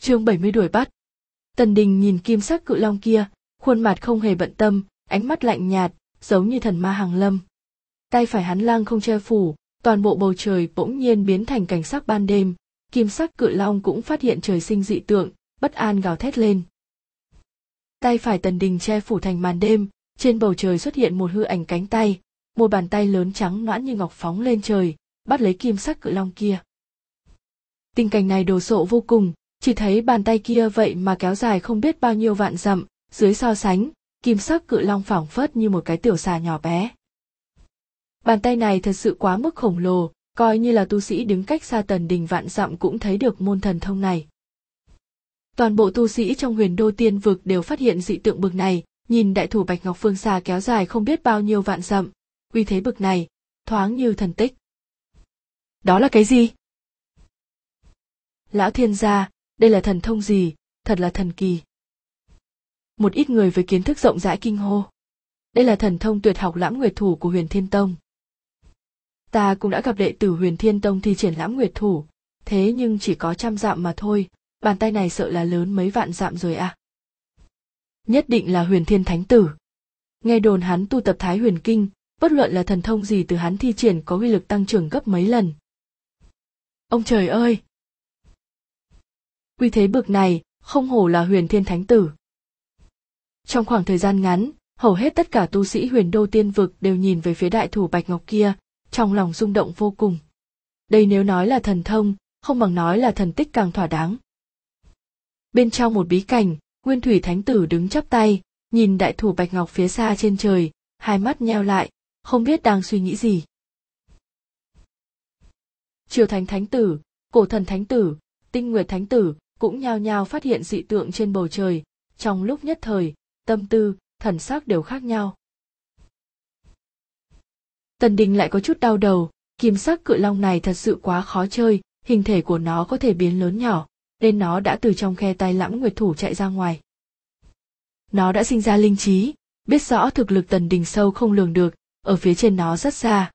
chương 70 đuổi bắt. Tần Đình nhìn kim sắc cự long kia, khuôn mặt không hề bận tâm, ánh mắt lạnh nhạt, giống như thần ma hàng lâm. Tay phải hắn lang không che phủ, toàn bộ bầu trời bỗng nhiên biến thành cảnh sắc ban đêm, kim sắc cự long cũng phát hiện trời sinh dị tượng, bất an gào thét lên. Tay phải Tần Đình che phủ thành màn đêm, trên bầu trời xuất hiện một hư ảnh cánh tay, một bàn tay lớn trắng noãn như ngọc phóng lên trời, bắt lấy kim sắc cự long kia. Tình cảnh này đồ sộ vô cùng, chỉ thấy bàn tay kia vậy mà kéo dài không biết bao nhiêu vạn dặm, dưới so sánh, kim sắc cự long phảng phất như một cái tiểu xà nhỏ bé. Bàn tay này thật sự quá mức khổng lồ, coi như là tu sĩ đứng cách xa tần đình vạn dặm cũng thấy được môn thần thông này. Toàn bộ tu sĩ trong huyền đô tiên vực đều phát hiện dị tượng bực này, nhìn đại thủ bạch ngọc phương xa kéo dài không biết bao nhiêu vạn dặm, uy thế bực này, thoáng như thần tích. Đó là cái gì? Lão thiên gia, đây là thần thông gì, thật là thần kỳ. Một ít người với kiến thức rộng rãi kinh hô. Đây là thần thông tuyệt học lãm nguyệt thủ của huyền thiên tông. Ta cũng đã gặp đệ tử huyền thiên tông thi triển lãm nguyệt thủ, thế nhưng chỉ có trăm dặm mà thôi, bàn tay này sợ là lớn mấy vạn dặm rồi à. Nhất định là huyền thiên thánh tử. Nghe đồn hắn tu tập thái huyền kinh, bất luận là thần thông gì từ hắn thi triển có uy lực tăng trưởng gấp mấy lần. Ông trời ơi! Uy thế bực này, không hổ là huyền thiên thánh tử. Trong khoảng thời gian ngắn, hầu hết tất cả tu sĩ huyền đô tiên vực đều nhìn về phía đại thủ bạch ngọc kia, trong lòng rung động vô cùng. Đây nếu nói là thần thông, không bằng nói là thần tích càng thỏa đáng. Bên trong một bí cảnh, Nguyên Thủy Thánh Tử đứng chắp tay, nhìn đại thủ bạch ngọc phía xa trên trời, hai mắt nheo lại, không biết đang suy nghĩ gì. Triều Thánh Thánh Tử, Cổ Thần Thánh Tử, Tinh Nguyệt Thánh Tử cũng nhao nhao phát hiện dị tượng trên bầu trời, trong lúc nhất thời, tâm tư, thần sắc đều khác nhau. Tần Đình lại có chút đau đầu, kim sắc cự long này thật sự quá khó chơi, hình thể của nó có thể biến lớn nhỏ, nên nó đã từ trong khe tay lãng nguyệt thủ chạy ra ngoài. Nó đã sinh ra linh trí, biết rõ thực lực Tần Đình sâu không lường được, ở phía trên nó rất xa.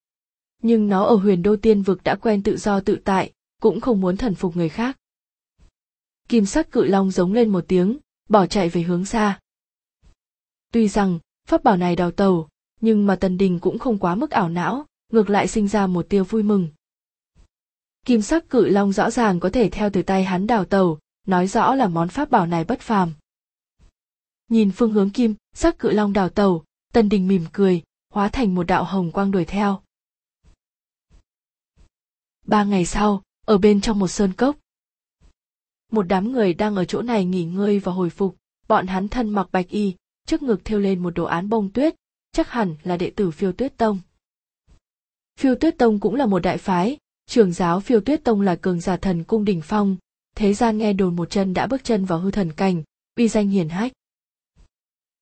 Nhưng nó ở huyền đô tiên vực đã quen tự do tự tại, cũng không muốn thần phục người khác. Kim sắc cự long giống lên một tiếng, bỏ chạy về hướng xa. Tuy rằng, pháp bảo này đào tàu, nhưng mà Tần Đình cũng không quá mức ảo não, ngược lại sinh ra một tiêu vui mừng. Kim sắc cự long rõ ràng có thể theo từ tay hắn đào tàu, nói rõ là món pháp bảo này bất phàm. Nhìn phương hướng kim, sắc cự long đào tàu, Tần Đình mỉm cười, hóa thành một đạo hồng quang đuổi theo. Ba ngày sau, ở bên trong một sơn cốc. Một đám người đang ở chỗ này nghỉ ngơi và hồi phục, bọn hắn thân mặc bạch y, trước ngực thêu lên một đồ án bông tuyết, chắc hẳn là đệ tử phiêu tuyết tông. Phiêu tuyết tông cũng là một đại phái, trường giáo phiêu tuyết tông là cường giả thần cung đỉnh phong, thế gian nghe đồn một chân đã bước chân vào hư thần cảnh, uy danh hiển hách.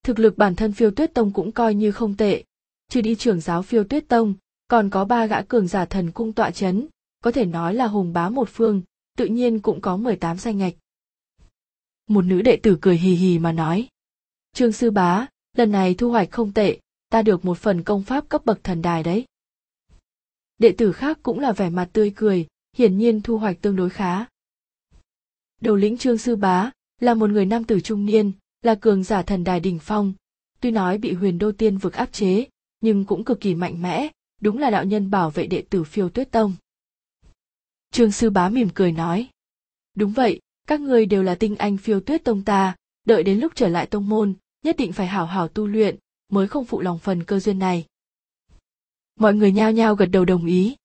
Thực lực bản thân phiêu tuyết tông cũng coi như không tệ, trừ đi trưởng giáo phiêu tuyết tông, còn có ba gã cường giả thần cung tọa chấn, có thể nói là hùng bá một phương, tự nhiên cũng có 18 danh ngạch. Một nữ đệ tử cười hì hì mà nói. Trương sư bá, lần này thu hoạch không tệ, ta được một phần công pháp cấp bậc thần đài đấy. Đệ tử khác cũng là vẻ mặt tươi cười, hiển nhiên thu hoạch tương đối khá. Đầu lĩnh Trương sư bá là một người nam tử trung niên, là cường giả thần đài đỉnh phong, tuy nói bị huyền đô tiên vực áp chế, nhưng cũng cực kỳ mạnh mẽ, đúng là đạo nhân bảo vệ đệ tử phiêu tuyết tông. Trương sư bá mỉm cười nói. Đúng vậy, các ngươi đều là tinh anh phiêu tuyết tông ta, đợi đến lúc trở lại tông môn, nhất định phải hảo hảo tu luyện, mới không phụ lòng phần cơ duyên này. Mọi người nhao nhao gật đầu đồng ý.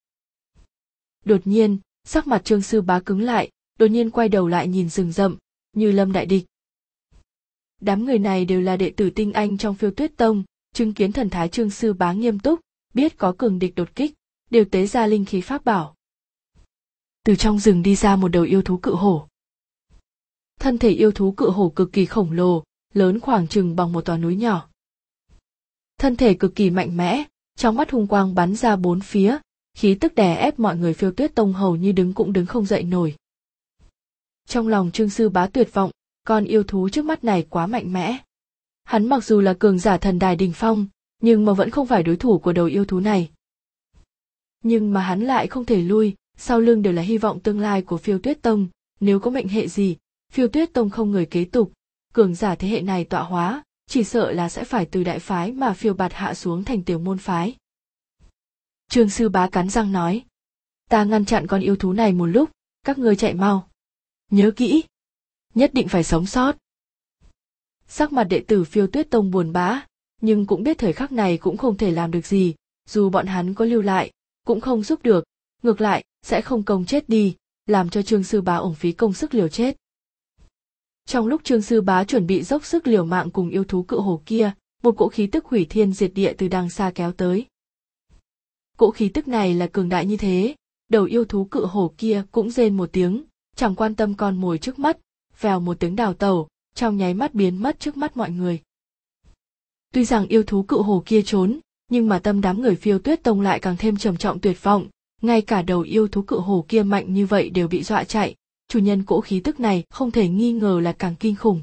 Đột nhiên, sắc mặt trương sư bá cứng lại, đột nhiên quay đầu lại nhìn rừng rậm, như lâm đại địch. Đám người này đều là đệ tử tinh anh trong phiêu tuyết tông, chứng kiến thần thái trương sư bá nghiêm túc, biết có cường địch đột kích, đều tế ra linh khí pháp bảo. Từ trong rừng đi ra một đầu yêu thú cự hổ. Thân thể yêu thú cự hổ cực kỳ khổng lồ, lớn khoảng chừng bằng một tòa núi nhỏ. Thân thể cực kỳ mạnh mẽ, trong mắt hung quang bắn ra bốn phía, khí tức đè ép mọi người phiêu tuyết tông hầu như đứng cũng đứng không dậy nổi. Trong lòng trương sư bá tuyệt vọng, con yêu thú trước mắt này quá mạnh mẽ. Hắn mặc dù là cường giả thần đài đình phong, nhưng mà vẫn không phải đối thủ của đầu yêu thú này. Nhưng mà hắn lại không thể lui, sau lưng đều là hy vọng tương lai của phiêu tuyết tông, nếu có mệnh hệ gì, phiêu tuyết tông không người kế tục. Cường giả thế hệ này tọa hóa chỉ sợ là sẽ phải từ đại phái mà phiêu bạt hạ xuống thành tiểu môn phái. Trương sư bá cắn răng nói ta ngăn chặn con yêu thú này một lúc các ngươi chạy mau. Nhớ kỹ nhất định phải sống sót. Sắc mặt đệ tử phiêu tuyết tông buồn bã nhưng cũng biết thời khắc này cũng không thể làm được gì dù bọn hắn có lưu lại cũng không giúp được. Ngược lại sẽ không công chết đi, làm cho trương sư bá ổng phí công sức liều chết. Trong lúc trương sư bá chuẩn bị dốc sức liều mạng cùng yêu thú cự hồ kia, một cỗ khí tức hủy thiên diệt địa từ đằng xa kéo tới. Cỗ khí tức này là cường đại như thế, đầu yêu thú cự hổ kia cũng rên một tiếng, chẳng quan tâm con mồi trước mắt vèo một tiếng đào tẩu, trong nháy mắt biến mất trước mắt mọi người. Tuy rằng yêu thú cự hổ kia trốn, nhưng mà tâm đám người phiêu tuyết tông lại càng thêm trầm trọng tuyệt vọng ngay cả đầu yêu thú cự hổ kia mạnh như vậy đều bị dọa chạy. Chủ nhân cỗ khí tức này không thể nghi ngờ là càng kinh khủng.